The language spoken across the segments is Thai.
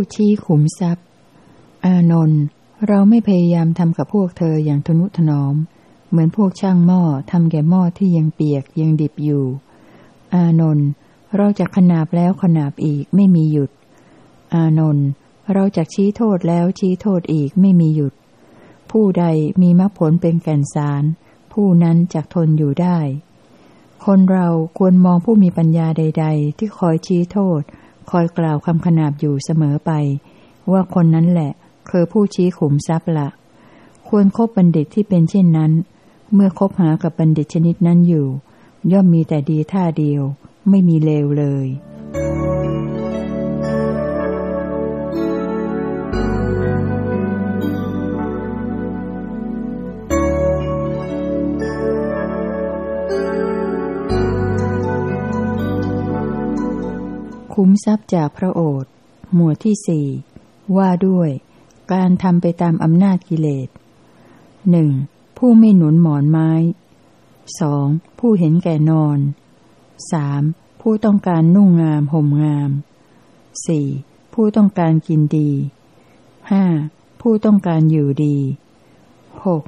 ผู้ชี้ขุมทรัพย์ อานนท์เราไม่พยายามทำกับพวกเธออย่างทนุถนอม เหมือนพวกช่างหม้อทำแก่หม้อที่ยังเปียกยังดิบอยู่ อานนท์เราจะขนาบแล้วขนาบอีกไม่มีหยุด อานนท์เราจะชี้โทษแล้วชี้โทษอีกไม่มีหยุด ผู้ใดมีมรรคผลเป็นแก่นสาร ผู้นั้นจะทนอยู่ได้ คนเราควรมองผู้มีปัญญาใด ๆ ที่คอยชี้โทษ คอยกล่าวคำขนาบอยู่เสมอไป ว่าคนนั้นแหละ คือผู้ชี้ขุมทรัพย์ละ ควรครบบัณฑิตที่เป็นเช่นนั้น เมื่อคบหากับบัณฑิตชนิดนั้นอยู่ ย่อมมีแต่ดีท่าเดียว ไม่มีเลวเลย คุ้มทรัพย์จากพระโอษฐ์หมวดที่สี่ว่าด้วย การทำไปตามอำนาจกิเลสหนึ่งผู้ไม่หนุนหมอนไม้สองผู้เห็นแก่นอนสามผู้ต้องการนุ่งงามห่มงามสี่ผู้ต้องการกินดีห้าผู้ต้องการอยู่ดีหก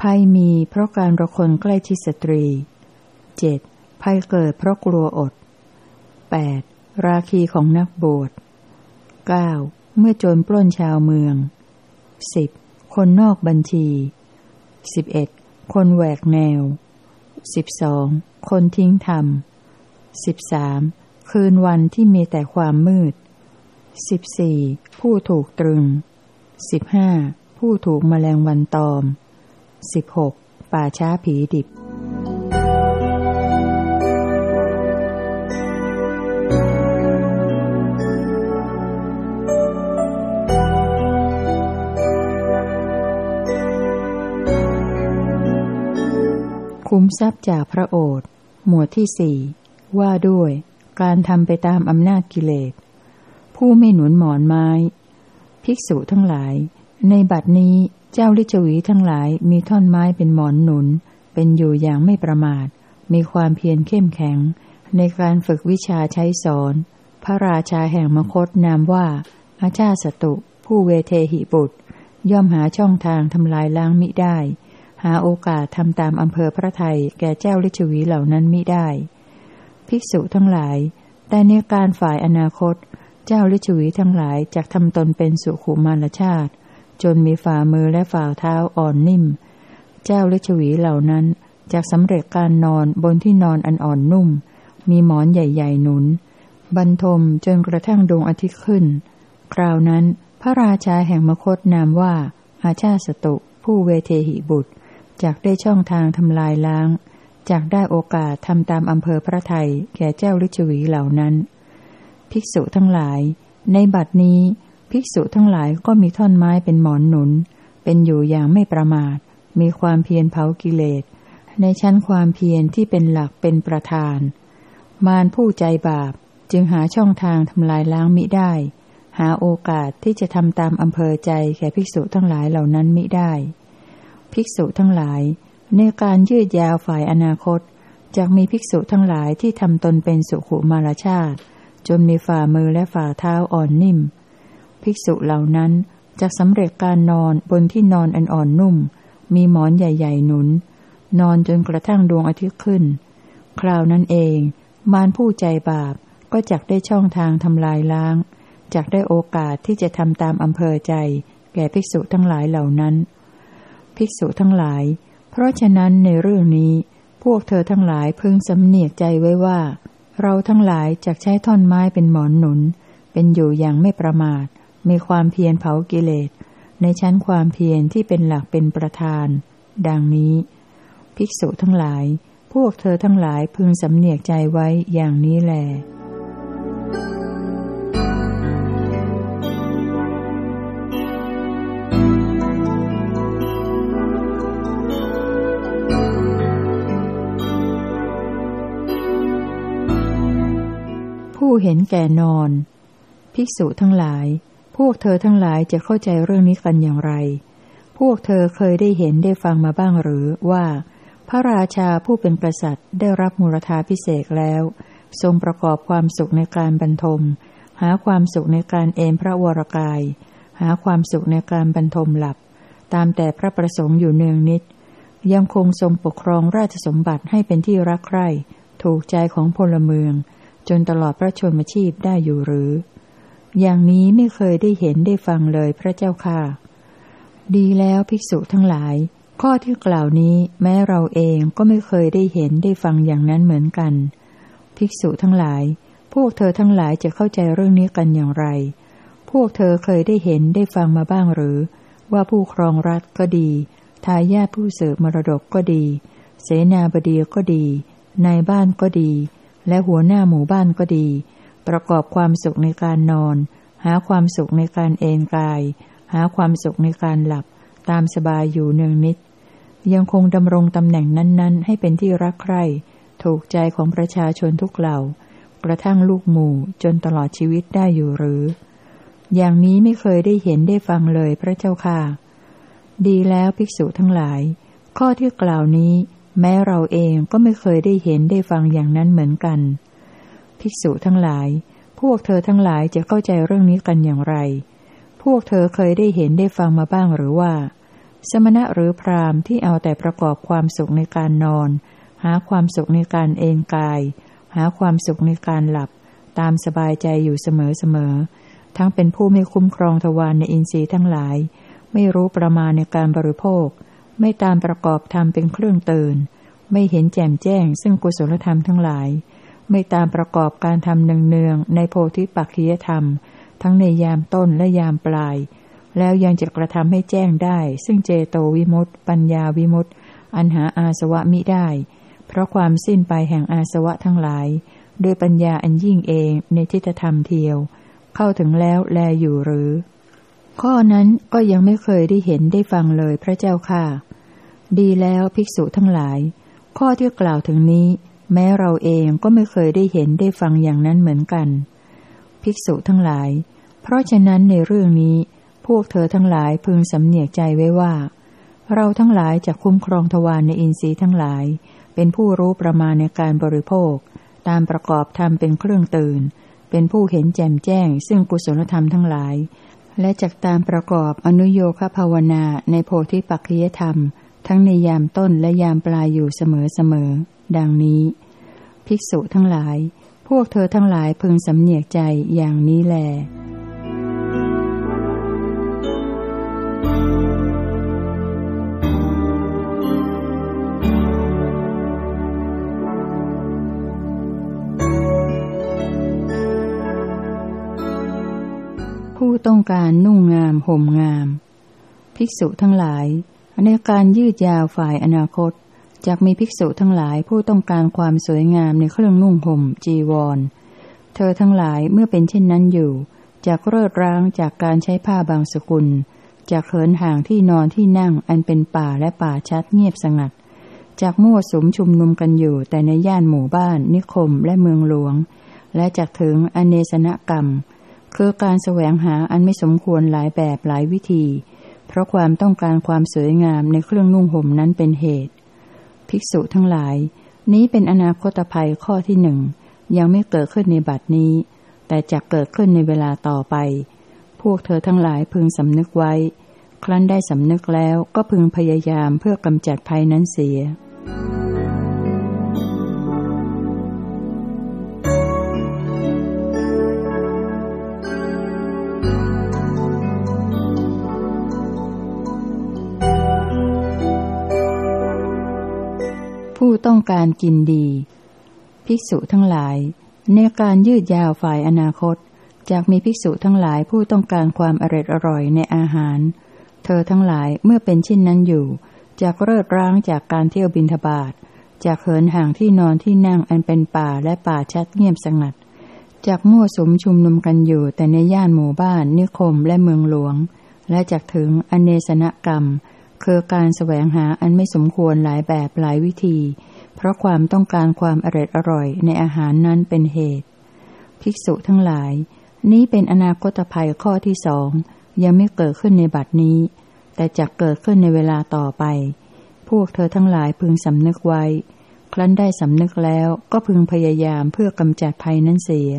ภัยมีเพราะการระคนใกล้ชิดสตรีเจ็ดภัยเกิดเพราะกลัวอดแปด ราคีของนักบวชเก้าเมื่อโจรปล้นชาวเมืองสิบคนนอกบัญชีสิบเอ็ดคนแหวกแนวสิบสองคนทิ้งธรรมสิบสามคืนวันที่มีแต่ความมืดสิบสี่ผู้ถูกตรึงสิบห้าผู้ถูกมแมลงวันตอมสิบหกป่าช้าผีดิบ คุ้มทรัพย์จากพระโอษฐ์หมวดที่สี่ว่าด้วย การทำไปตามอำนาจกิเลส ผู้ไม่หนุนหมอนไม้ ภิกษุทั้งหลาย ในบัดนี้เจ้าลิจวีทั้งหลายมีท่อนไม้เป็นหมอนหนุน เป็นอยู่อย่างไม่ประมาท มีความเพียรเข้มแข็ง ในการฝึกวิชาใช้สอน พระราชาแห่งมคตนามว่าอาชาสตุ ผู้เวเทหิบุตร ย่อมหาช่องทางทำลายล้างมิได้ หาโอกาสทำตามอำเภอพระไทยแก่เจ้าลิชวีเหล่านั้นมิได้ ภิกษุทั้งหลาย แต่ในการฝ่ายอนาคต เจ้าลิชวีทั้งหลายจะทำตนเป็นสุขุมารชาติ จนมีฝ่ามือและฝ่าเท้าอ่อนนิ่ม เจ้าลิชวีเหล่านั้นจะสำเร็จการนอนบนที่นอนอันอ่อนนุ่ม มีหมอนใหญ่ๆหนุน บรรทมจนกระทั่งดวงอาทิตย์ขึ้น คราวนั้นพระราชาแห่งมคตนามว่าอาชาสตุผู้เวเทหิบุตร จากได้ช่องทางทำลายล้าง จากได้โอกาสทำตามอำเภอพระไทยแก่เจ้าฤชวีเหล่านั้น ภิกษุทั้งหลาย ในบัดนี้ ภิกษุทั้งหลายก็มีท่อนไม้เป็นหมอนหนุน เป็นอยู่อย่างไม่ประมาท มีความเพียรเผากิเลส ในชั้นความเพียรที่เป็นหลักเป็นประธาน มารผู้ใจบาปจึงหาช่องทางทำลายล้างมิได้ หาโอกาสที่จะทำตามอำเภอใจแก่ภิกษุทั้งหลายเหล่านั้นมิได้ ภิกษุทั้งหลาย ในการยืดยาวฝ่ายอนาคตจะมีภิกษุทั้งหลายที่ทำตนเป็นสุขุมารชาติ จนมีฝ่ามือและฝ่าเท้าอ่อนนิ่ม ภิกษุเหล่านั้นจะสำเร็จการนอนบนที่นอนอันอ่อนนุ่ม มีหมอนใหญ่ๆหนุน นอนจนกระทั่งดวงอาทิตย์ขึ้น คราวนั้นเอง มารผู้ใจบาปก็จักได้ช่องทางทำลายล้างจักได้โอกาสที่จะทำตามอำเภอใจ แก่ภิกษุทั้งหลายเหล่านั้น ภิกษุทั้งหลาย เพราะฉะนั้นในเรื่องนี้ พวกเธอทั้งหลายพึงสำเนียกใจไว้ว่า เราทั้งหลายจะใช้ท่อนไม้เป็นหมอนหนุน เป็นอยู่อย่างไม่ประมาท มีความเพียรเผากิเลส ในชั้นความเพียรที่เป็นหลักเป็นประธาน ดังนี้ ภิกษุทั้งหลาย พวกเธอทั้งหลายพึงสำเนียกใจไว้อย่างนี้แหละ ผู้เห็นแก่นอน ภิกษุทั้งหลาย พวกเธอทั้งหลายจะเข้าใจเรื่องนี้กันอย่างไร พวกเธอเคยได้เห็นได้ฟังมาบ้างหรือว่า พระราชาผู้เป็นกษัตริย์ได้รับมูลธาพิเศษแล้ว ทรงประกอบความสุขในการบรรทมหหาความสุขในการเอนพระวรกาย หาความสุขในการบรรทมหลับ ตามแต่พระประสงค์อยู่เนืองนิด ยังคงทรงปกครองราชสมบัติให้เป็นที่รักใคร่ ถูกใจของพลเมือง จนตลอดพระชนมชีพได้อยู่หรือ อย่างนี้ไม่เคยได้เห็นได้ฟังเลยพระเจ้าค่ะ ดีแล้วภิกษุทั้งหลาย ข้อที่กล่าวนี้แม้เราเองก็ไม่เคยได้เห็นได้ฟังอย่างนั้นเหมือนกัน ภิกษุทั้งหลาย พวกเธอทั้งหลายจะเข้าใจเรื่องนี้กันอย่างไร พวกเธอเคยได้เห็นได้ฟังมาบ้างหรือ ว่าผู้ครองรัฐก็ดี ทายาทผู้เสืบมรดกก็ดี เสนาบดีก็ดี นายบ้านก็ดี และหัวหน้าหมู่บ้านก็ดี ประกอบความสุขในการนอน หาความสุขในการเอนกาย หาความสุขในการหลับ ตามสบายอยู่เนืองนิด ยังคงดำรงตำแหน่งนั้น ๆ ให้เป็นที่รักใคร่ถูกใจของประชาชนทุกเหล่ากระทั่งลูกหมู่จนตลอดชีวิตได้อยู่หรือ อย่างนี้ไม่เคยได้เห็นได้ฟังเลยพระเจ้าค่ะ ดีแล้วภิกษุทั้งหลาย ข้อที่กล่าวนี้ แม้เราเองก็ไม่เคยได้เห็นได้ฟังอย่างนั้นเหมือนกัน ภิกษุทั้งหลาย พวกเธอทั้งหลายจะเข้าใจเรื่องนี้กันอย่างไร พวกเธอเคยได้เห็นได้ฟังมาบ้างหรือว่า สมณะหรือพราหมณ์ที่เอาแต่ประกอบความสุขในการนอน หาความสุขในการเอนกาย หาความสุขในการหลับ ตามสบายใจอยู่เสมอๆทั้งเป็นผู้ไม่คุ้มครองทวารในอินทรีย์ทั้งหลาย ไม่รู้ประมาณในการบริโภค ไม่ตามประกอบธรรมเป็นเครื่องเตื่นไม่เห็นแจ่มแจ้ง ซึ่งกุศลธรรมทั้งหลาย ไม่ตามประกอบการทำเนืองๆในโพธิปักขียธรรม ทั้งในยามต้นและยามปลาย แล้วยังจะกระทำให้แจ้งได้ ซึ่งเจโตวิมุตต์ปัญญาวิมุตต์อันหาอาสวะมิได้ เพราะความสิ้นไปแห่งอาสวะทั้งหลายโดยปัญญาอันยิ่งเองในทิฏฐธรรมเทียว เข้าถึงแล้วแลอยู่หรือ ข้อนั้นก็ยังไม่เคยได้เห็นได้ฟังเลยพระเจ้าค่ะ ดีแล้วภิกษุทั้งหลาย ข้อที่กล่าวถึงนี้ แม้เราเองก็ไม่เคยได้เห็นได้ฟังอย่างนั้นเหมือนกัน ภิกษุทั้งหลาย เพราะฉะนั้นในเรื่องนี้ พวกเธอทั้งหลายพึงสำเนียกใจไว้ว่า เราทั้งหลายจะคุ้มครองทวารในอินทรีย์ทั้งหลาย เป็นผู้รู้ประมาณในการบริโภค ตามประกอบธรรมเป็นเครื่องตื่น เป็นผู้เห็นแจ่มแจ้ง ซึ่งกุศลธรรมทั้งหลาย และจักตามประกอบอนุโยคภาวนาในโพธิปัจจยธรรม ทั้งในยามต้นและยามปลายอยู่เสมอๆ ดังนี้ ภิกษุทั้งหลาย พวกเธอทั้งหลายพึงสำเนียกใจอย่างนี้แล ต้องการนุ่งงามห่มงาม ภิกษุทั้งหลาย ในการยืดยาวฝ่ายอนาคตจากมีภิกษุทั้งหลายผู้ต้องการความสวยงามในเครื่องนุ่งห่มจีวร เธอทั้งหลายเมื่อเป็นเช่นนั้นอยู่จากเลิดร้างจากการใช้ผ้าบางสกุล จากเขินห่างที่นอนที่นั่งอันเป็นป่าและป่าชัดเงียบสงัด จากมั่วสุมชุมนุมกันอยู่แต่ในย่านหมู่บ้านนิคมและเมืองหลวง และจากถึงอเนสนกรรม คือการแสวงหาอันไม่สมควรหลายแบบหลายวิธี เพราะความต้องการความสวยงามในเครื่องนุ่งห่มนั้นเป็นเหตุ ภิกษุทั้งหลาย นี้เป็นอนาคตภัยข้อที่หนึ่งยังไม่เกิดขึ้นในบัดนี้ แต่จะเกิดขึ้นในเวลาต่อไป พวกเธอทั้งหลายพึงสำนึกไว้ ครั้นได้สำนึกแล้วก็พึงพยายามเพื่อกำจัดภัยนั้นเสียผู้ ต้องการกินดี ภิกษุทั้งหลาย ในการยืดยาวฝ่ายอนาคตจากมีภิกษุทั้งหลายผู้ต้องการความอร่อยอร่อยในอาหาร เธอทั้งหลายเมื่อเป็นเช่นนั้นอยู่ จากเลิดร้างจากการเที่ยวบินทบาทจากเหินห่างที่นอนที่นั่งอันเป็นป่าและป่าชัดเงียบสงัด จากมั่วสมชุมนุมกันอยู่แต่ในย่านหมู่บ้านนิคมและเมืองหลวง และจากถึงอเนสนกรรม คือการแสวงหาอันไม่สมควรหลายแบบหลายวิธี เพราะความต้องการความอร่อยอร่อยในอาหารนั้นเป็นเหตุ ภิกษุทั้งหลาย นี้เป็นอนาคตภัยข้อที่สองยังไม่เกิดขึ้นในบัดนี้ แต่จะเกิดขึ้นในเวลาต่อไป พวกเธอทั้งหลายพึงสำนึกไว้ ครั้นได้สำนึกแล้วก็พึงพยายามเพื่อกำจัดภัยนั้นเสีย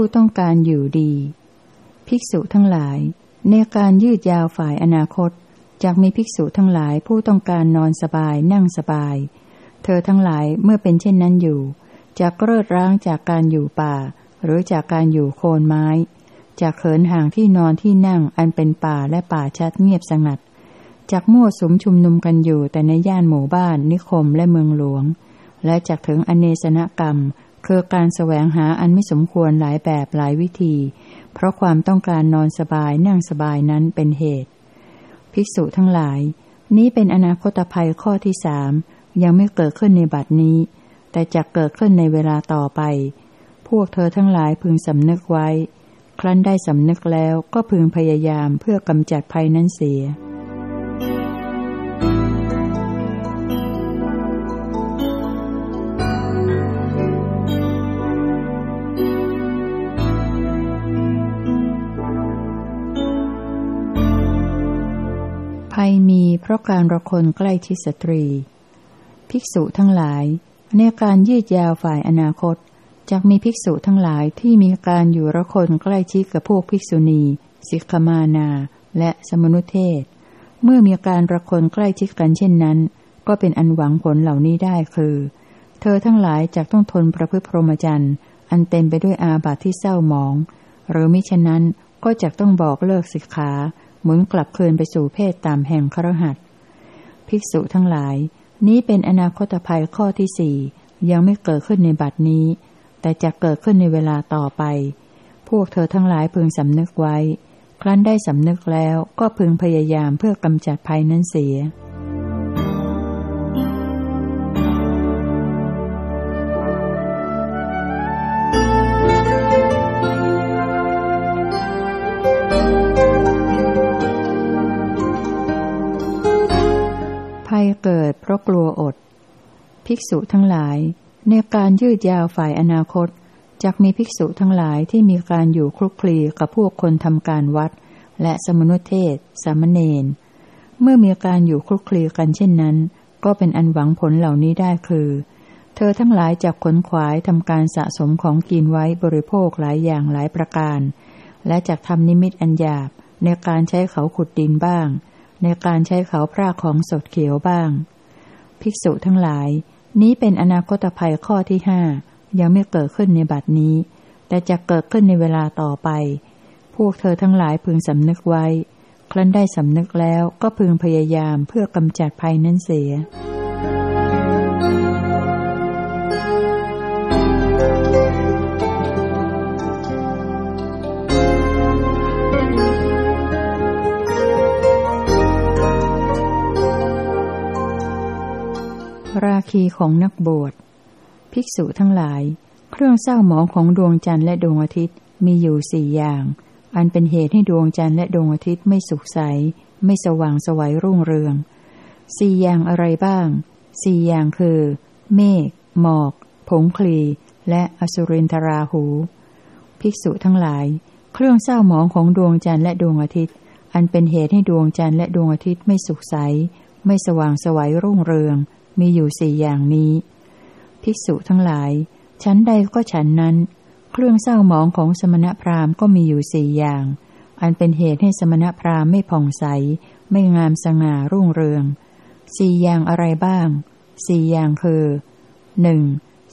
ผู้ต้องการอยู่ดี ภิกษุทั้งหลาย ในการยืดยาวฝ่ายอนาคตจากมีภิกษุทั้งหลายผู้ต้องการนอนสบายนั่งสบาย เธอทั้งหลายเมื่อเป็นเช่นนั้นอยู่จะเกิดร้างจากการอยู่ป่า หรือจากการอยู่โคนไม้จากเขินห่างที่นอนที่นั่งอันเป็นป่าและป่าชัดเงียบสงัดจากมั่วสุมชุมนุมกันอยู่แต่ในย่านหมู่บ้านนิคมและเมืองหลวง และจากถึงอเนสนกรรม คือการแสวงหาอันไม่สมควรหลายแบบหลายวิธี เพราะความต้องการนอนสบายนั่งสบายนั้นเป็นเหตุ ภิกษุทั้งหลาย นี้เป็นอนาคตภัยข้อที่สามยังไม่เกิดขึ้นในบัดนี้ แต่จะเกิดขึ้นในเวลาต่อไป พวกเธอทั้งหลายพึงสำนึกไว้ ครั้นได้สำนึกแล้วก็พึงพยายามเพื่อกำจัดภัยนั้นเสีย มีเพราะการระคนใกล้ชิดสตรี ภิกษุทั้งหลาย ในการยืดยาวฝ่ายอนาคตจะมีภิกษุทั้งหลายที่มีการอยู่ระคนใกล้ชิดกับพวกภิกษุณี สิกขมานา และสมนุเทศ เมื่อมีการระคนใกล้ชิดกันเช่นนั้น ก็เป็นอันหวังผลเหล่านี้ได้คือ เธอทั้งหลายจะต้องทนประพฤติพรหมจรรย์อันเต็มไปด้วยอาบัติที่เศร้าหมอง หรือมิฉะนั้นก็จะต้องบอกเลิกสิกขา หมุนกลับคืนไปสู่เพศตามแห่งครหัสภิกษุทั้งหลาย นี้เป็นอนาคตภัยข้อที่สี่ยังไม่เกิดขึ้นในบัดนี้ แต่จะเกิดขึ้นในเวลาต่อไป พวกเธอทั้งหลายพึงสำนึกไว้ ครั้นได้สำนึกแล้วก็พึงพยายามเพื่อกำจัดภัยนั้นเสีย เกิดเพราะกลัวอด ภิกษุทั้งหลาย ในการยืดยาวฝ่ายอนาคตจะมีภิกษุทั้งหลายที่มีการอยู่คลุกคลีกับพวกคนทำการวัด และสมนุเทศ สามเณร เมื่อมีการอยู่คลุกคลีกันเช่นนั้น ก็เป็นอันหวังผลเหล่านี้ได้คือ เธอทั้งหลายจะขนขวายทำการสะสมของกินไว้บริโภคหลายอย่างหลายประการ และจะทำนิมิตอันหยาบในการใช้เขาขุดดินบ้าง ในการใช้เขาพรากของสดเขียวบ้าง ภิกษุทั้งหลาย นี้เป็นอนาคตภัยข้อที่ห้ายังไม่เกิดขึ้นในบัดนี้ แต่จะเกิดขึ้นในเวลาต่อไป พวกเธอทั้งหลายพึงสำนึกไว้ ครั้นได้สำนึกแล้วก็พึงพยายามเพื่อกำจัดภัยนั้นเสีย ราคีของนักบวช ภิกษุทั้งหลาย เครื่องเศร้าหมองของดวงจันทร์และดวงอาทิตย์มีอยู่สี่อย่าง อันเป็นเหตุให้ดวงจันทร์และดวงอาทิตย์ไม่สุขใส ไม่สว่างสวัยรุ่งเรือง สี่อย่างอะไรบ้าง สี่อย่างคือ เมฆ หมอก ผงคลี และอสุรินทราหู ภิกษุทั้งหลาย เครื่องเศร้าหมองของดวงจันทร์และดวงอาทิตย์ อันเป็นเหตุให้ดวงจันทร์และดวงอาทิตย์ไม่สุขใส ไม่สว่างสวัยรุ่งเรือง มีอยู่สี่อย่างนี้ ภิกษุทั้งหลาย ชั้นใดก็ฉันนั้น เครื่องเศร้าหมองของสมณพราหมณ์ก็มีอยู่สี่อย่าง อันเป็นเหตุให้สมณพราหมณ์ไม่ผ่องใส ไม่งามสง่ารุ่งเรือง สี่อย่างอะไรบ้าง สี่อย่างคือหนึ่ง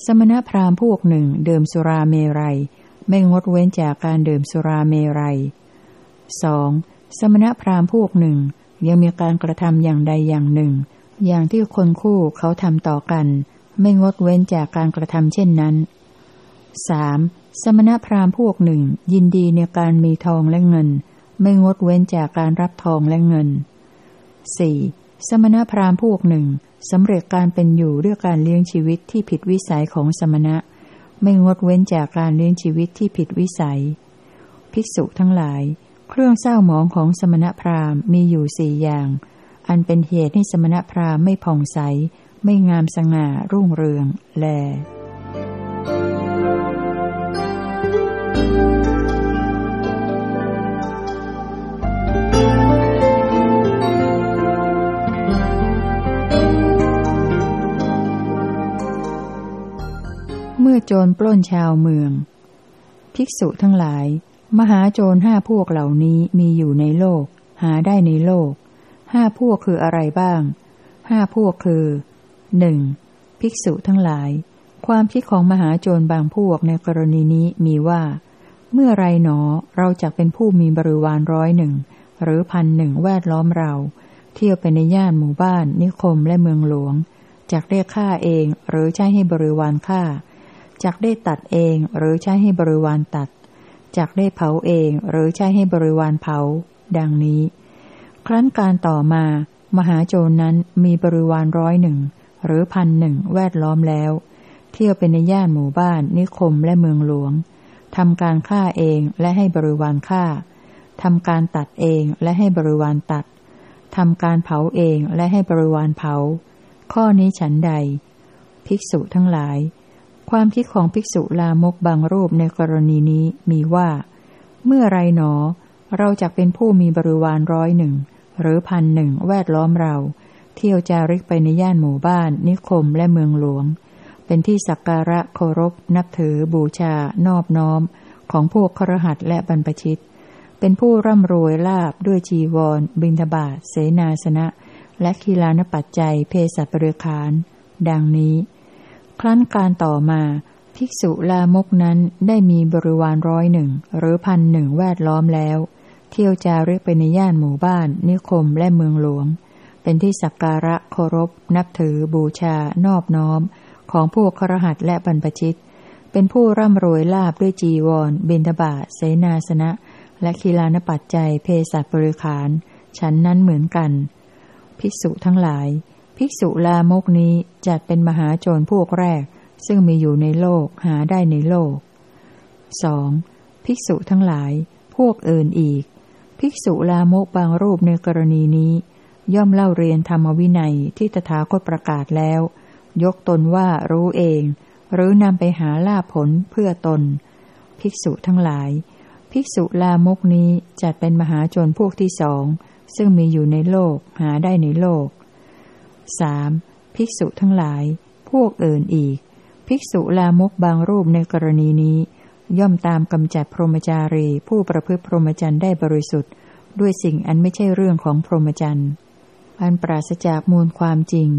สมณพราหมณ์พวกหนึ่งดื่มสุราเมรัย ไม่งดเว้นจากการดื่มสุราเมรัยสองสมณพราหมณ์พวกหนึ่งยังมีการกระทำอย่างใดอย่างหนึ่ง อย่างที่คนคู่เขาทำต่อกัน ไม่งดเว้นจากการกระทำเช่นนั้นสสมณพราหมณ์พวกหนึ่ง ยินดีในการมีทองและเงิน ไม่งดเว้นจากการรับทองและเงินสี่สมณพราหมณ์พวกหนึ่งสำเร็จการเป็นอยู่ด้วยการเลี้ยงชีวิตที่ผิดวิสัยของสมณะ ไม่งดเว้นจากการเลี้ยงชีวิตที่ผิดวิสัย ภิกษุทั้งหลาย เครื่องเศร้าหมองของสมณพราหมณ์มีอยู่สี่อย่าง อันเป็นเหตุให้สมณพราหมณ์ไม่ผ่องใส ไม่งามสง่ารุ่งเรือง แลเมื่อโจรปล้นชาวเมือง ภิกษุทั้งหลาย มหาโจรห้าพวกเหล่านี้มีอยู่ในโลก หาได้ในโลก ห้าพวกคืออะไรบ้าง ห้าพวกคือหนึ่งภิกษุทั้งหลาย ความคิดของมหาโจรบางพวกในกรณีนี้มีว่า เมื่อไรหนอเราจะเป็นผู้มีบริวารร้อยหนึ่งหรือพันหนึ่งแวดล้อมเรา เที่ยวไปในย่านหมู่บ้าน นิคมและเมืองหลวงจากได้ฆ่าเองหรือใช้ให้บริวารฆ่าจากได้ตัดเองหรือใช้ให้บริวารตัดจากได้เผาเองหรือใช้ให้บริวารเผา ดังนี้ ครั้นการต่อมา มหาโจรนั้นมีบริวารร้อยหนึ่งหรือพันหนึ่งแวดล้อมแล้ว เที่ยวเป็นในย่านหมู่บ้าน นิคมและเมืองหลวงทำการฆ่าเองและให้บริวารฆ่าทำการตัดเองและให้บริวารตัดทำการเผาเองและให้บริวารเผา ข้อนี้ฉันใด ภิกษุทั้งหลาย ความคิดของภิกษุลามกบางรูปในกรณีนี้มีว่า เมื่อไรหนอ เราจะเป็นผู้มีบริวารร้อยหนึ่ง หรือพันหนึ่งแวดล้อมเรา เที่ยวจาริกไปในย่านหมู่บ้าน นิคมและเมืองหลวง เป็นที่สักการะเคารพ นับถือ บูชา นอบน้อม ของพวกครหัสและบรรพชิต เป็นผู้ร่ำรวยลาบด้วยจีวร บิณฑบาตเสนาสนะ และคีลานปัจจัย เพศบริคารดังนี้ ครั้นการต่อมาภิกษุลามกนั้นได้มีบริวารร้อยหนึ่งหรือพันหนึ่งแวดล้อมแล้ว เที่ยวจาริกไปในย่านหมู่บ้าน นิคมและเมืองหลวง เป็นที่สักการะเคารพ นับถือ บูชา นอบน้อม ของผู้ครหัสและบรรพชิต เป็นผู้ร่ำรวยลาบด้วยจีวรบินทบาเสนาสนะ และคีลานปัจจัยเพศบริขาร ฉันนั้นเหมือนกัน ภิกษุทั้งหลาย ภิกษุลามกนี้จัดเป็นมหาโจรพวกแรก ซึ่งมีอยู่ในโลกหาได้ในโลก 2. ภิกษุทั้งหลาย พวกอื่นอีก ภิกษุลามกบางรูปในกรณีนี้ ย่อมเล่าเรียนธรรมวินัยที่ตถาคตประกาศแล้ว ยกตนว่ารู้เอง หรือนำไปหาลาผลเพื่อตน ภิกษุทั้งหลาย ภิกษุลามกนี้จัดเป็นมหาชนพวกที่สอง ซึ่งมีอยู่ในโลกหาได้ในโลก 3. ภิกษุทั้งหลาย พวกอื่นอีก ภิกษุลามกบางรูปในกรณีนี้ ย่อมตามกำจัดพรหมจารีผู้ประพฤติพรหมจรรย์ได้บริสุทธิ์ ด้วยสิ่งอันไม่ใช่เรื่องของพรหมจรรย์อันปราศจากมูลความจริง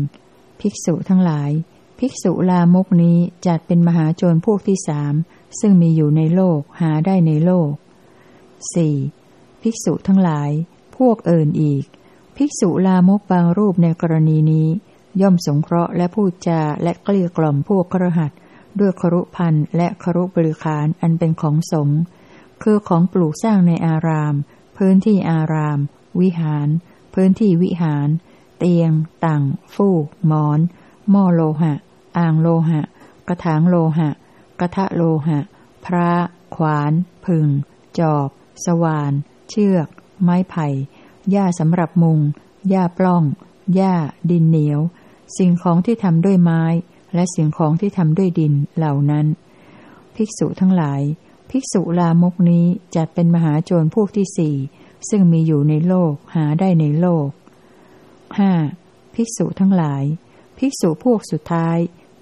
ภิกษุทั้งหลาย ภิกษุลามกนี้จัดเป็นมหาโจรพวกที่สามซึ่งมีอยู่ในโลกหาได้ในโลก 4. ภิกษุทั้งหลาย พวกเอื่นอีก ภิกษุลามกบางรูปในกรณีนี้ ย่อมสงเคราะห์และพูดจาและเกลี้ยกล่อมพวกครหัส ด้วยครุพันธ์และครุบริขารอันเป็นของสงฆ์คือของปลูกสร้างในอาราม พื้นที่อาราม วิหาร พื้นที่วิหาร เตียง ต่าง ฟูก หมอน หม้อโลหะ อ่างโลหะ กระถางโลหะ กระทะโลหะ พระ ขวานพึงจอบ สว่าน เชือก ไม้ไผ่ หญ้าสำหรับมุง หญ้าปล้อง หญ้า ดินเหนียว สิ่งของที่ทำด้วยไม้ และสิ่งของที่ทำด้วยดินเหล่านั้น ภิกษุทั้งหลาย ภิกษุลามกนี้จัดเป็นมหาโจรพวกที่สี่ซึ่งมีอยู่ในโลกหาได้ในโลกห้าภิกษุทั้งหลาย ภิกษุพวกสุดท้าย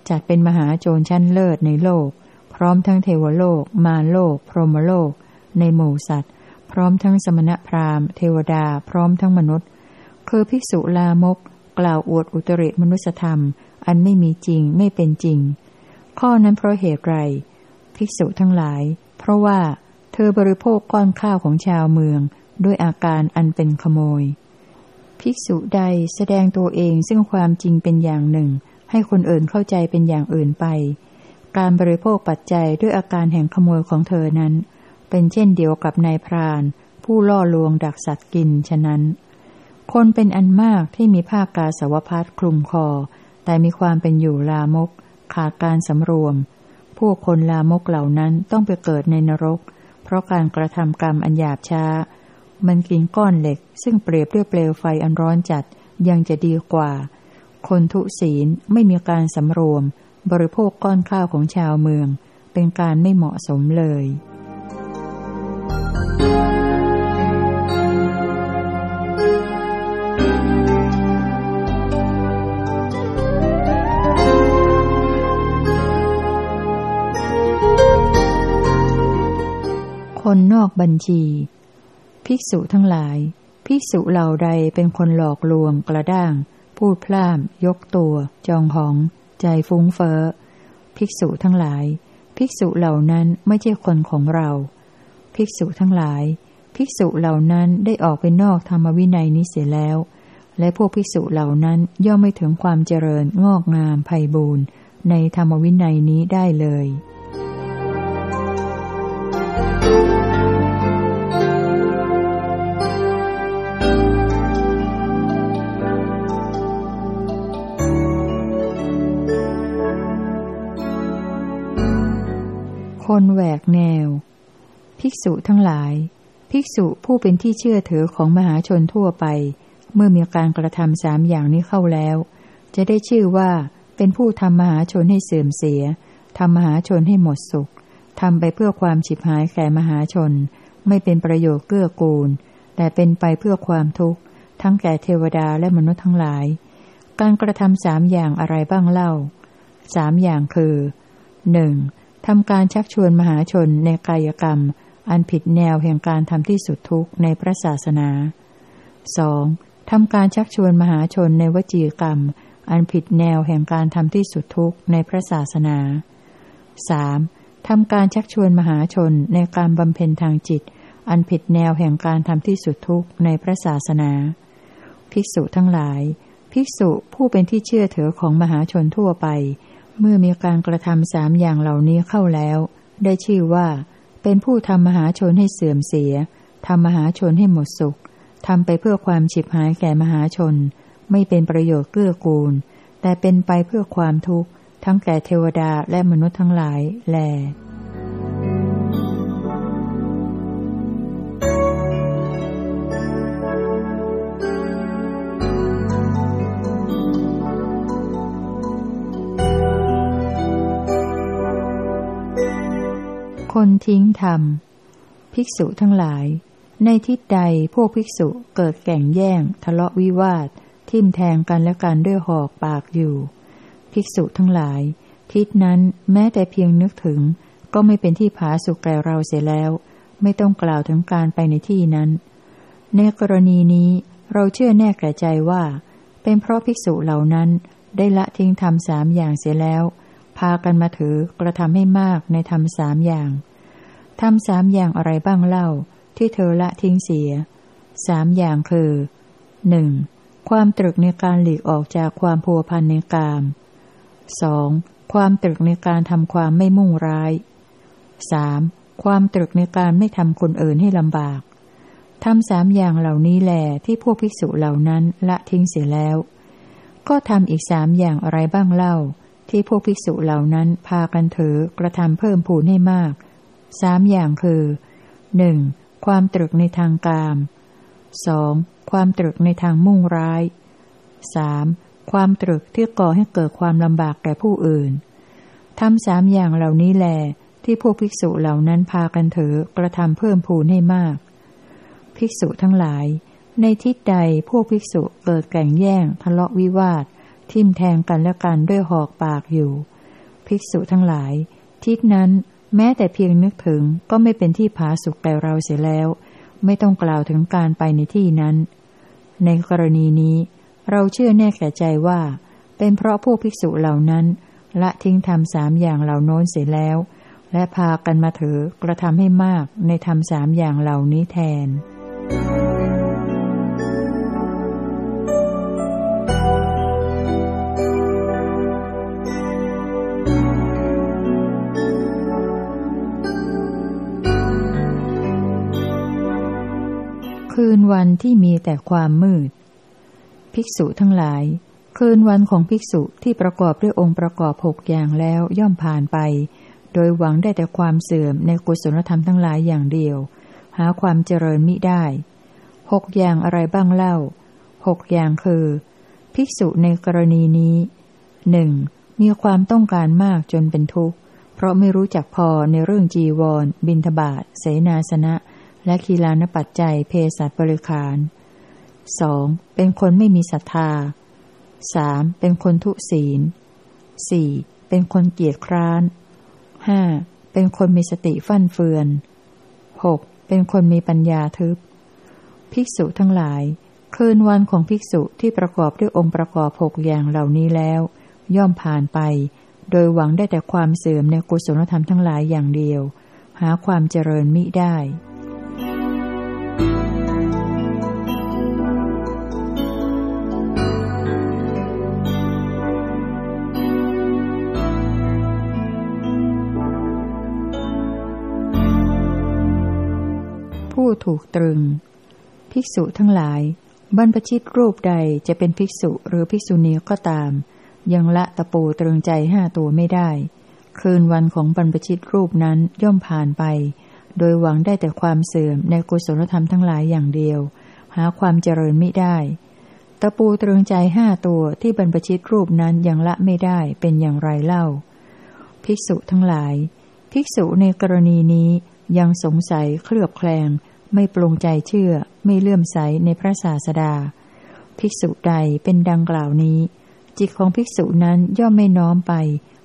จัดเป็นมหาโจรชั้นเลิศในโลก พร้อมทั้งเทวโลก มารโลก พรหมโลก ในหมู่สัตว์ พร้อมทั้งสมณพราหมณ์ เทวดา พร้อมทั้งมนุษย์ คือภิกษุลามก กล่าวอวดอุตริมนุสธรรม อันไม่มีจริงไม่เป็นจริง ข้อนั้นเพราะเหตุไร ภิกษุทั้งหลาย เพราะว่าเธอบริโภคก้อนข้าวของชาวเมือง ด้วยอาการอันเป็นขโมย ภิกษุใดแสดงตัวเองซึ่งความจริงเป็นอย่างหนึ่ง ให้คนอื่นเข้าใจเป็นอย่างอื่นไป การบริโภคปัจจัยด้วยอาการแห่งขโมยของเธอนั้น เป็นเช่นเดียวกับนายพราน ผู้ล่อลวงดักสัตว์กินฉะนั้น คนเป็นอันมากที่มีผ้ากาสาวพัดคลุมคอ แต่มีความเป็นอยู่ลามก ขาดการสำรวมพวกคนลามกเหล่านั้นต้องไปเกิดในนรก เพราะการกระทำกรรมอันหยาบช้า มันกินก้อนเหล็ก ซึ่งเปรียบด้วยเปลวไฟอันร้อนจัดยังจะดีกว่า คนทุศีลไม่มีการสำรวม บริโภคก้อนข้าวของชาวเมือง เป็นการไม่เหมาะสมเลย บัญชี ภิกษุทั้งหลาย ภิกษุเหล่าใดเป็นคนหลอกลวงกระด้าง พูดพล่าม ยกตัว จองหอง ใจฟุ้งเฟ้อ ภิกษุทั้งหลาย ภิกษุเหล่านั้นไม่ใช่คนของเรา ภิกษุทั้งหลาย ภิกษุเหล่านั้นได้ออกไปนอกธรรมวินัยนี้เสียแล้ว และพวกภิกษุเหล่านั้นย่อมไม่ถึงความเจริญงอกงามไพบูรณ์ในธรรมวินัยนี้ได้เลย คนแหวกแนว ภิกษุทั้งหลาย ภิกษุผู้เป็นที่เชื่อถือของมหาชนทั่วไป เมื่อมีการกระทำสามอย่างนี้เข้าแล้ว จะได้ชื่อว่าเป็นผู้ทำมหาชนให้เสื่อมเสียทำมหาชนให้หมดสุขทำไปเพื่อความฉิบหายแก่มหาชน ไม่เป็นประโยชน์เกื้อกูล แต่เป็นไปเพื่อความทุกข์ ทั้งแก่เทวดาและมนุษย์ทั้งหลาย การกระทำสามอย่างอะไรบ้างเล่าสามอย่างคือหนึ่ง ทำการชักชวนมหาชนในกายกรรม อันผิดแนวแห่งการทำที่สุดทุกข์ในพระศาสนา 2. ทำการชักชวนมหาชนในวจีกรรม อันผิดแนวแห่งการทำที่สุดทุกข์ในพระศาสนา 3. ทำการชักชวนมหาชนในการบำเพ็ญทางจิต อันผิดแนวแห่งการทำที่สุดทุกข์ในพระศาสนา ภิกษุทั้งหลาย ภิกษุผู้เป็นที่เชื่อถือของมหาชนทั่วไป เมื่อมีการกระทำสามอย่างเหล่านี้เข้าแล้ว ได้ชื่อว่า เป็นผู้ทำมหาชนให้เสื่อมเสียทำมหาชนให้หมดสุขทำไปเพื่อความฉิบหายแก่มหาชน ไม่เป็นประโยชน์เกื้อกูล แต่เป็นไปเพื่อความทุกข์ ทั้งแก่เทวดาและมนุษย์ทั้งหลายแล ทิ้งธรรม ภิกษุทั้งหลาย ในทิศใดพวกภิกษุเกิดแก่งแย่ง ทะเลาะวิวาท ทิมแทงกันและกันด้วยหอกปากอยู่ ภิกษุทั้งหลาย ทิศนั้นแม้แต่เพียงนึกถึง ก็ไม่เป็นที่ผาสุกแก่เราเสียแล้ว ไม่ต้องกล่าวถึงการไปในที่นั้น ในกรณีนี้เราเชื่อแน่แก่ใจว่า เป็นเพราะภิกษุเหล่านั้นได้ละทิ้งทำสามอย่างเสียแล้ว พากันมาถือกระทำให้มากในธรรมสามอย่าง ทำสามอย่างอะไรบ้างเล่า ที่เธอละทิ้งเสีย สามอย่างคือหนึ่งความตรึกในการหลีกออกจากความพัวพันในกามสองความตรึกในการทำความไม่มุ่งร้ายสามความตรึกในการไม่ทำคนอื่นให้ลำบากทำสามอย่างเหล่านี้แหลที่พวกภิกษุเหล่านั้นละทิ้งเสียแล้ว ก็ทำอีกสามอย่างอะไรบ้างเล่า ที่พวกภิกษุเหล่านั้นพากันถือกระทำเพิ่มผูนให้มาก สามอย่างคือหนึ่งความตรึกในทางกามสองความตรึกในทางมุ่งร้ายสามความตรึกที่ก่อให้เกิดความลำบากแก่ผู้อื่นทำสามอย่างเหล่านี้แล ที่พวกภิกษุเหล่านั้นพากันถือกระทำเพิ่มผูนให้มาก ภิกษุทั้งหลาย ในทิศใดพวกภิกษุเกิดแก่งแย่งทะเลาะวิวาท ทิ่มแทงกันและกันด้วยหอกปากอยู่ ภิกษุทั้งหลาย ทิศนั้น แม้แต่เพียงนึกถึงก็ไม่เป็นที่ผาสุกแก่เราเสียแล้ว ไม่ต้องกล่าวถึงการไปในที่นั้น ในกรณีนี้ เราเชื่อแน่แก่ใจว่า เป็นเพราะพวกภิกษุเหล่านั้น ละทิ้งทำสามอย่างเหล่าโน้นเสียแล้ว และพากันมาถือกระทำให้มากในทำสามอย่างเหล่านี้แทน วันที่มีแต่ความมืด ภิกษุทั้งหลาย คืนวันของภิกษุที่ประกอบด้วยองค์ประกอบหกอย่างแล้วย่อมผ่านไป โดยหวังได้แต่ความเสื่อมในกุศลธรรมทั้งหลายอย่างเดียว หาความเจริญมิได้หกอย่างอะไรบ้างเล่าหกอย่างคือ ภิกษุในกรณีนี้หนึ่งมีความต้องการมากจนเป็นทุกข์ เพราะไม่รู้จักพอในเรื่องจีวร บินทบาทเสนาสนะ และคีลานปัจจัยเพศัตบริขารสองเป็นคนไม่มีศรัทธาสามเป็นคนทุศีลสี่เป็นคนเกียจคร้านห้าเป็นคนมีสติฟั่นเฟือนหกเป็นคนมีปัญญาทึบ ภิกษุทั้งหลาย คืนวันของภิกษุที่ประกอบด้วยองค์ประกอบหกอย่างเหล่านี้แล้ว ย่อมผ่านไป โดยหวังได้แต่ความเสื่อมในกุศลธรรมทั้งหลายอย่างเดียว หาความเจริญมิได้ ถูกตรึง ภิกษุทั้งหลาย บรรพชิตรูปใดจะเป็นภิกษุหรือภิกษุณีก็ตาม ยังละตะปูตรึงใจห้าตัวไม่ได้ คืนวันของบรรพชิตรูปนั้นย่อมผ่านไป โดยหวังได้แต่ความเสื่อมในกุศลธรรมทั้งหลายอย่างเดียว หาความเจริญไม่ได้ ตะปูตรึงใจห้าตัวที่บรรพชิตรูปนั้นยังละไม่ได้เป็นอย่างไรเล่า ภิกษุทั้งหลาย ภิกษุในกรณีนี้ยังสงสัยเคลือบแคลง ไม่ปรงใจเชื่อ ไม่เลื่อมใสในพระศาสดา ภิกษุใดเป็นดังกล่าวนี้ จิตของภิกษุนั้นย่อมไม่น้อมไป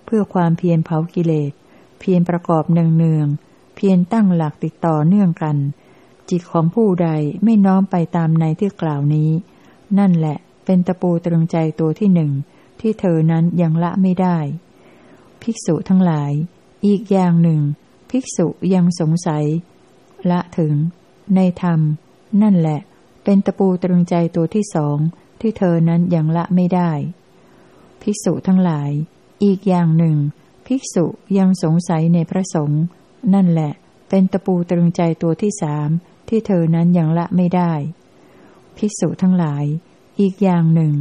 เพื่อความเพียรเผากิเลส เพียรประกอบเนืองเนือง เพียรตั้งหลักติดต่อเนื่องกัน จิตของผู้ใดไม่น้อมไปตามในที่กล่าวนี้ นั่นแหละเป็นตะปูตรึงใจตัวที่หนึ่งที่เธอนั้นยังละไม่ได้ ภิกษุทั้งหลาย อีกอย่างหนึ่ง ภิกษุยังสงสัย ละถึง ในธรรม นั่นแหละ เป็นตะปูตรึงใจตัวที่สองที่เธอนั้นยังละไม่ได้ ภิกษุทั้งหลาย อีกอย่างหนึ่ง ภิกษุยังสงสัยในพระสงฆ์นั่นแหละ เป็นตะปูตรึงใจตัวที่สามที่เธอนั้นยังละไม่ได้ ภิกษุทั้งหลาย อีกอย่างหนึ่ง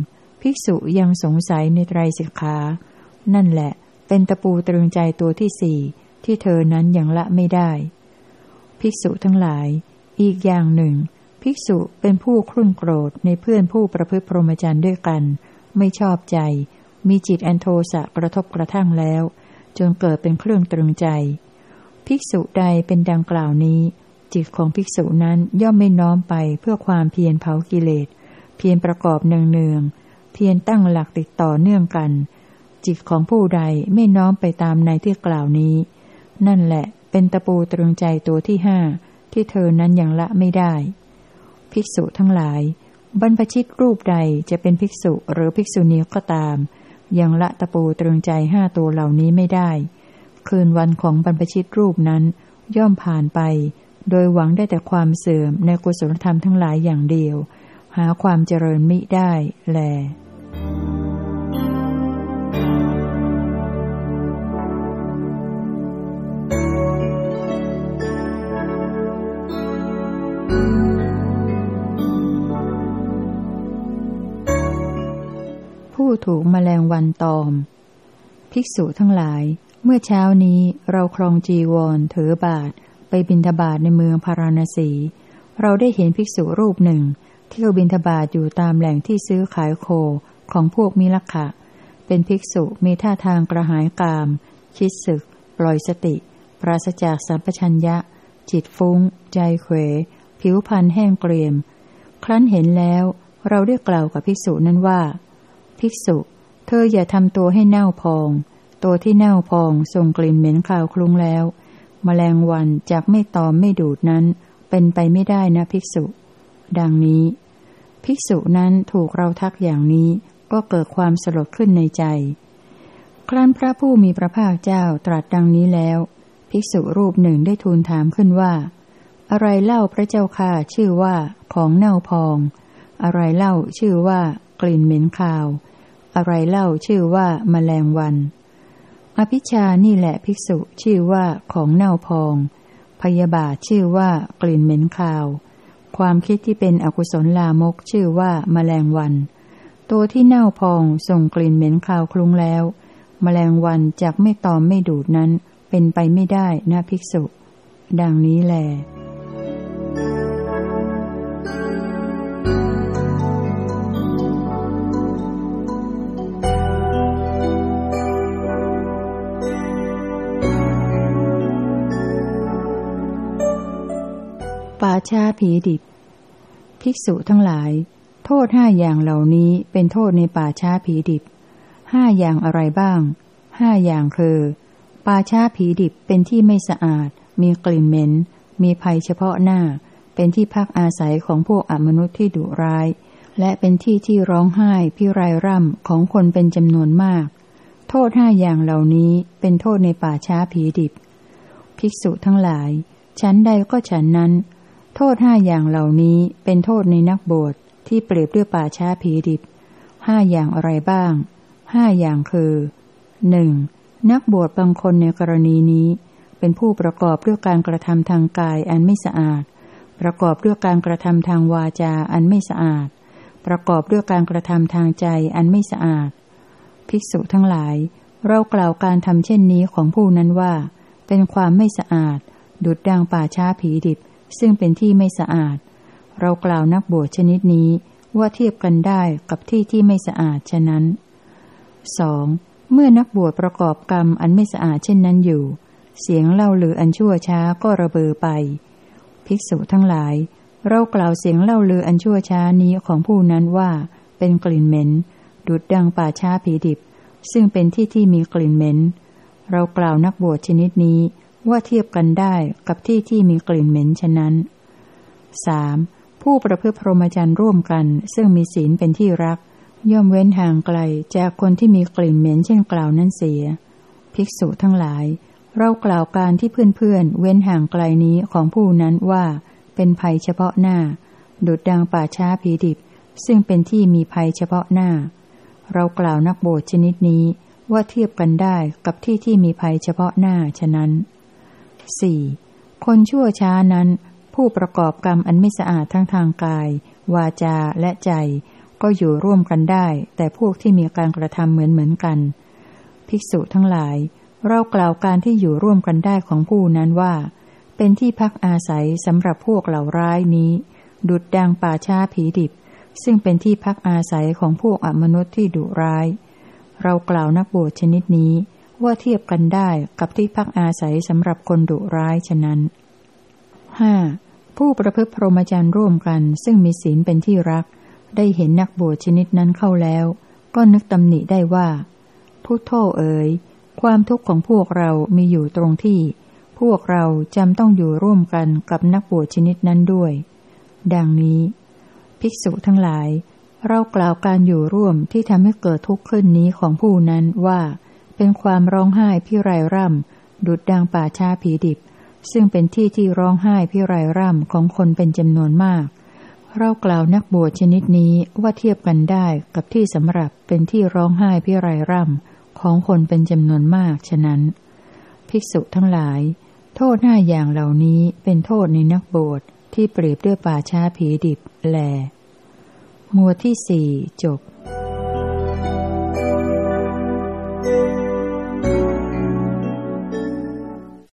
ภิกษุยังสงสัยในไตรสิกขา นั่นแหละ เป็นตะปูตรึงใจตัวที่สี่ที่เธอนั้นยังละไม่ได้ ภิกษุทั้งหลาย อีกอย่างหนึ่ง ภิกษุเป็นผู้ครุ่นโกรธในเพื่อนผู้ประพฤติพรหมจรรย์ด้วยกัน ไม่ชอบใจ มีจิตอันโทสะกระทบกระทั่งแล้ว จนเกิดเป็นเครื่องตรึงใจ ภิกษุใดเป็นดังกล่าวนี้ จิตของภิกษุนั้นย่อมไม่น้อมไปเพื่อความเพียรเผากิเลส เพียรประกอบเนืองๆเพียรตั้งหลักติดต่อเนื่องกัน จิตของผู้ใดไม่น้อมไปตามในที่กล่าวนี้ นั่นแหละเป็นตะปูตรึงใจตัวที่ห้า ที่เธอนั้นยังละไม่ได้ ภิกษุทั้งหลาย บรรพชิตรูปใดจะเป็นภิกษุหรือภิกษุณีก็ตาม ยังละตะปูตรึงใจห้าตัวเหล่านี้ไม่ได้ คืนวันของบรรพชิตรูปนั้นย่อมผ่านไป โดยหวังได้แต่ความเสื่อมในกุศลธรรมทั้งหลายอย่างเดียว หาความเจริญมิได้แล ผู้ถูกมแมลงวันตอม ภิกษุทั้งหลาย เมื่อเช้านี้เราครองจีวรถือบาท ไปบินทบาทในเมืองพาราณสี เราได้เห็นภิกษุรูปหนึ่ง เที่ยวบินทบาทอยู่ตามแหล่งที่ซื้อขายโคของพวกมิลักขะ เป็นภิกษุมีท่าทางกระหายกาม คิดศึก ปล่อยสติ ปราศจากสัมปชัญญะ จิตฟุง้ง ใจเขว ผิวพรรณแห้งเกรียม ครั้นเห็นแล้ว เราได้กล่าวกับภิกษุนั้นว่า ภิกษุ เธออย่าทำตัวให้เน่าพอง ตัวที่เน่าพองส่งกลิ่นเหม็นคาวคลุ้งแล้วมแมลงวันจากไม่ตอมไม่ดูดนั้น เป็นไปไม่ได้นะภิกษุ ดังนี้ ภิกษุนั้นถูกเราทักอย่างนี้ก็เกิดความสลดขึ้นในใจ ครั้นพระผู้มีพระภาคเจ้าตรัสดังนี้แล้ว ภิกษุรูปหนึ่งได้ทูลถามขึ้นว่า อะไรเล่าพระเจ้าค่าชื่อว่าของเน่าพอง อะไรเล่าชื่อว่ากลิ่นเหม็นคาว อะไรเล่าชื่อว่ามาแมลงวัน อภิชานี่แหละภิกษุชื่อว่าของเน่าพอง พยาบาทชื่อว่ากลิ่นเหม็นคาว ความคิดที่เป็นอกุศลลามกชื่อว่ามาแมลงวัน ตัวที่เน่าพองส่งกลิ่นเหม็นคาวคลุ้งแล้วมแมลงวันจากไม่ตอมไม่ดูดนั้น เป็นไปไม่ได้นะภิกษุ ดังนี้แหละ ป่าชาผีดิบภิกษุทั้งหลาย โทษห้าอย่างเหล่านี้เป็นโทษในป่าช้าผีดิบห้าอย่างอะไรบ้างห้าอย่างคือ ป่าช้าผีดิบเป็นที่ไม่สะอาด มีกลิ่นเหม็น มีภัยเฉพาะหน้า เป็นที่พักอาศัยของพวกอมนุษย์ที่ดุร้าย และเป็นที่ที่ร้องไห้พิไรร่ำของคนเป็นจำนวนมาก โทษห้าอย่างเหล่านี้เป็นโทษในป่าช้าผีดิบ ภิกษุทั้งหลายฉันใดก็ฉันนั้น โทษห้าอย่างเหล่านี้เป็นโทษในนักบวชที่เปรียบด้วยป่าช้าผีดิบห้าอย่างอะไรบ้างห้าอย่างคือหนึ่งนักบวชบางคนในกรณีนี้ เป็นผู้ประกอบด้วยการกระทำทางกายอันไม่สะอาด ประกอบด้วยการกระทำทางวาจาอันไม่สะอาด ประกอบด้วยการกระทำทางใจอันไม่สะอาด ภิกษุทั้งหลาย เรากล่าวการทำเช่นนี้ของผู้นั้นว่า เป็นความไม่สะอาดดุดดังป่าช้าผีดิบ ซึ่งเป็นที่ไม่สะอาด เรากล่าวนักบวชชนิดนี้ว่าเทียบกันได้กับที่ที่ไม่สะอาดฉะนั้นสองเมื่อนักบวชประกอบกรรมอันไม่สะอาดเช่นนั้นอยู่ เสียงเล่าลืออันชั่วช้าก็ระเบอไป ภิกษุทั้งหลาย เรากล่าวเสียงเล่าลืออันชั่วช้านี้ของผู้นั้นว่า เป็นกลิ่นเหม็น ดุดดังป่าช้าผีดิบ ซึ่งเป็นที่ที่มีกลิ่นเหม็น เรากล่าวนักบวชชนิดนี้ ว่าเทียบกันได้กับที่ที่มีกลิ่นเหม็นฉะนั้นสผู้ประพฤติพรหมจรรย์ร่วมกัน ซึ่งมีศีลเป็นที่รัก ย่อมเว้นห่างไกลจากคนที่มีกลิ่นเหม็นเช่นกล่าวนั้นเสีย ภิกษุทั้งหลาย เรากล่าวการที่เพื่อนๆเว้นห่างไกลนี้ของผู้นั้นว่า เป็นภัยเฉพาะหน้า ดุดดังป่าช้าผีดิบ ซึ่งเป็นที่มีภัยเฉพาะหน้า เรากล่าวนักโบสชนิดนี้ว่าเทียบกันได้กับที่ที่มีภัยเฉพาะหน้าฉะนั้น 4. คนชั่วช้านั้น ผู้ประกอบกรรมอันไม่สะอาดทั้งทางกาย วาจาและใจ ก็อยู่ร่วมกันได้ แต่พวกที่มีการกระทำเหมือนเหมือนกัน ภิกษุทั้งหลาย เรากล่าวการที่อยู่ร่วมกันได้ของผู้นั้นว่า เป็นที่พักอาศัยสำหรับพวกเหล่าร้ายนี้ ดุดดังป่าช้าผีดิบ ซึ่งเป็นที่พักอาศัยของพวกอมนุษย์ที่ดุร้าย เรากล่าวนักบวชชนิดนี้ ว่าเทียบกันได้กับที่พักอาศัยสำหรับคนดุร้ายฉะนั้นห้าผู้ประพฤติพรหมจรรย์ร่วมกันซึ่งมีศีลเป็นที่รัก ได้เห็นนักบวชชนิดนั้นเข้าแล้ว ก็นึกตำหนิได้ว่าพุทโธเอ๋ยความทุกข์ของพวกเรามีอยู่ตรงที่ พวกเราจำต้องอยู่ร่วมกันกับนักบวชชนิดนั้นด้วย ดังนี้ ภิกษุทั้งหลาย เรากล่าวการอยู่ร่วมที่ทำให้เกิดทุกข์ขึ้นนี้ของผู้นั้นว่า เป็นความร้องไห้พิไรร่ำ ดุดดังป่าช้าผีดิบ ซึ่งเป็นที่ที่ร้องไห้พิไรร่ำของคนเป็นจำนวนมากเรากล่าวนักบวชชนิดนี้ว่าเทียบกันได้กับที่สำหรับเป็นที่ร้องไห้พิไรร่ำของคนเป็นจำนวนมากฉะนั้น ภิกษุทั้งหลาย โทษหน้าอย่างเหล่านี้เป็นโทษในนักบวชที่เปรียบด้วยป่าช้าผีดิบแลหมวดที่สี่จบ